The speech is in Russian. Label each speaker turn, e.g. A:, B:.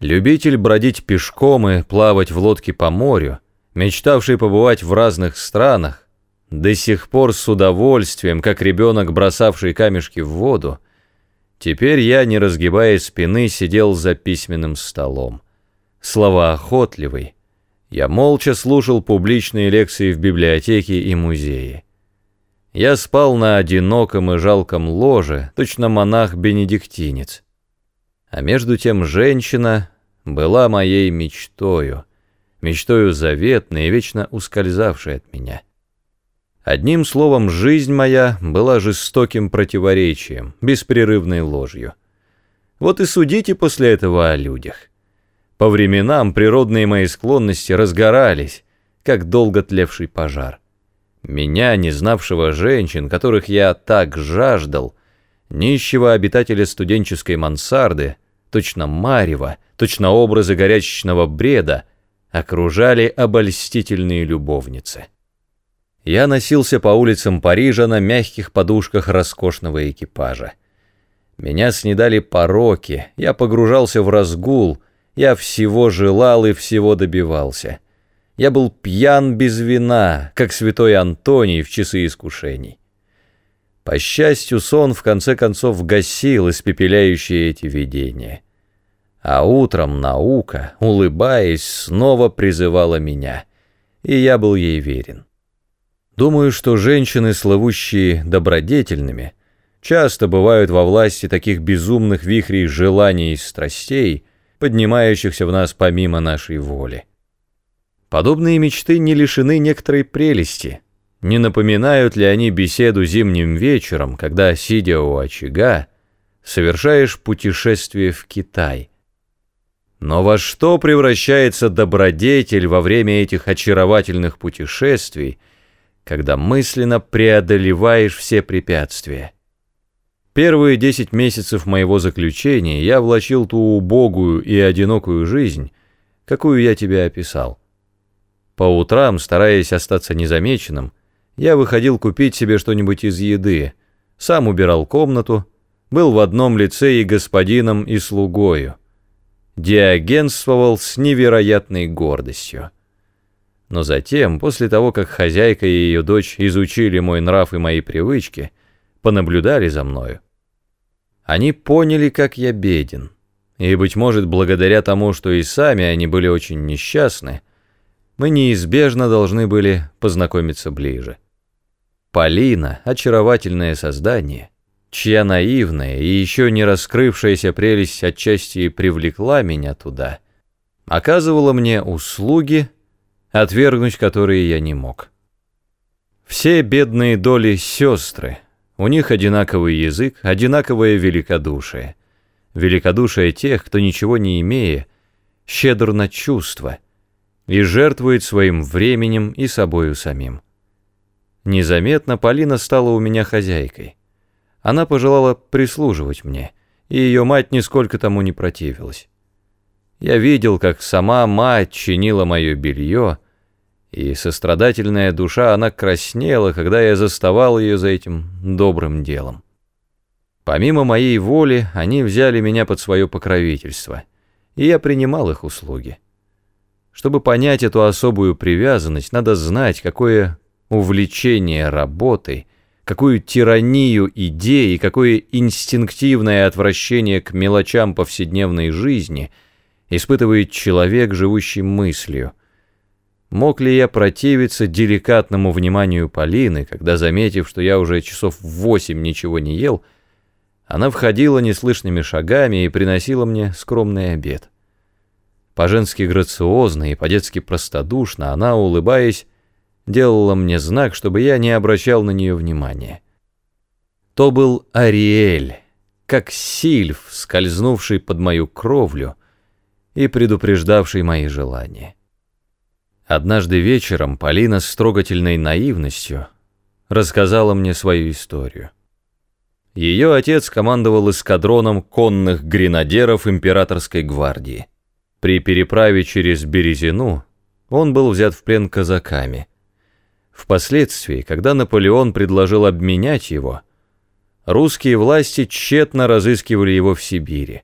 A: Любитель бродить пешком и плавать в лодке по морю, мечтавший побывать в разных странах, до сих пор с удовольствием, как ребенок, бросавший камешки в воду, теперь я, не разгибая спины, сидел за письменным столом. Слова охотливый. Я молча слушал публичные лекции в библиотеке и музее. Я спал на одиноком и жалком ложе, точно монах-бенедиктинец. А между тем женщина была моей мечтою, мечтою заветной и вечно ускользавшей от меня. Одним словом, жизнь моя была жестоким противоречием, беспрерывной ложью. Вот и судите после этого о людях. По временам природные мои склонности разгорались, как долго тлевший пожар. Меня, не знавшего женщин, которых я так жаждал, нищего обитателя студенческой мансарды, точно марева, точно образы горячечного бреда, окружали обольстительные любовницы. Я носился по улицам Парижа на мягких подушках роскошного экипажа. Меня снедали пороки, я погружался в разгул, я всего желал и всего добивался. Я был пьян без вина, как святой Антоний в часы искушений. По счастью, сон в конце концов гасил испепеляющие эти видения. А утром наука, улыбаясь, снова призывала меня, и я был ей верен. Думаю, что женщины, славущие добродетельными, часто бывают во власти таких безумных вихрей желаний и страстей, поднимающихся в нас помимо нашей воли. Подобные мечты не лишены некоторой прелести. Не напоминают ли они беседу зимним вечером, когда, сидя у очага, совершаешь путешествие в Китай? Но во что превращается добродетель во время этих очаровательных путешествий – когда мысленно преодолеваешь все препятствия. Первые десять месяцев моего заключения я влачил ту убогую и одинокую жизнь, какую я тебе описал. По утрам, стараясь остаться незамеченным, я выходил купить себе что-нибудь из еды, сам убирал комнату, был в одном лице и господином, и слугою. Диагенствовал с невероятной гордостью. Но затем, после того, как хозяйка и ее дочь изучили мой нрав и мои привычки, понаблюдали за мною, они поняли, как я беден. И, быть может, благодаря тому, что и сами они были очень несчастны, мы неизбежно должны были познакомиться ближе. Полина — очаровательное создание, чья наивная и еще не раскрывшаяся прелесть отчасти привлекла меня туда, оказывала мне услуги — отвергнуть которые я не мог. Все бедные доли сестры, у них одинаковый язык, одинаковое великодушие. Великодушие тех, кто ничего не имея, щедр на чувства и жертвует своим временем и собою самим. Незаметно Полина стала у меня хозяйкой. Она пожелала прислуживать мне, и ее мать нисколько тому не противилась. Я видел, как сама мать чинила мое белье, и сострадательная душа, она краснела, когда я заставал ее за этим добрым делом. Помимо моей воли, они взяли меня под свое покровительство, и я принимал их услуги. Чтобы понять эту особую привязанность, надо знать, какое увлечение работой, какую тиранию идей и какое инстинктивное отвращение к мелочам повседневной жизни испытывает человек, живущий мыслью — Мог ли я противиться деликатному вниманию Полины, когда, заметив, что я уже часов восемь ничего не ел, она входила неслышными шагами и приносила мне скромный обед. По-женски грациозно и по-детски простодушно она, улыбаясь, делала мне знак, чтобы я не обращал на нее внимания. То был Ариэль, как сильф, скользнувший под мою кровлю и предупреждавший мои желания. Однажды вечером Полина с трогательной наивностью рассказала мне свою историю. Ее отец командовал эскадроном конных гренадеров императорской гвардии. При переправе через Березину он был взят в плен казаками. Впоследствии, когда Наполеон предложил обменять его, русские власти тщетно разыскивали его в Сибири.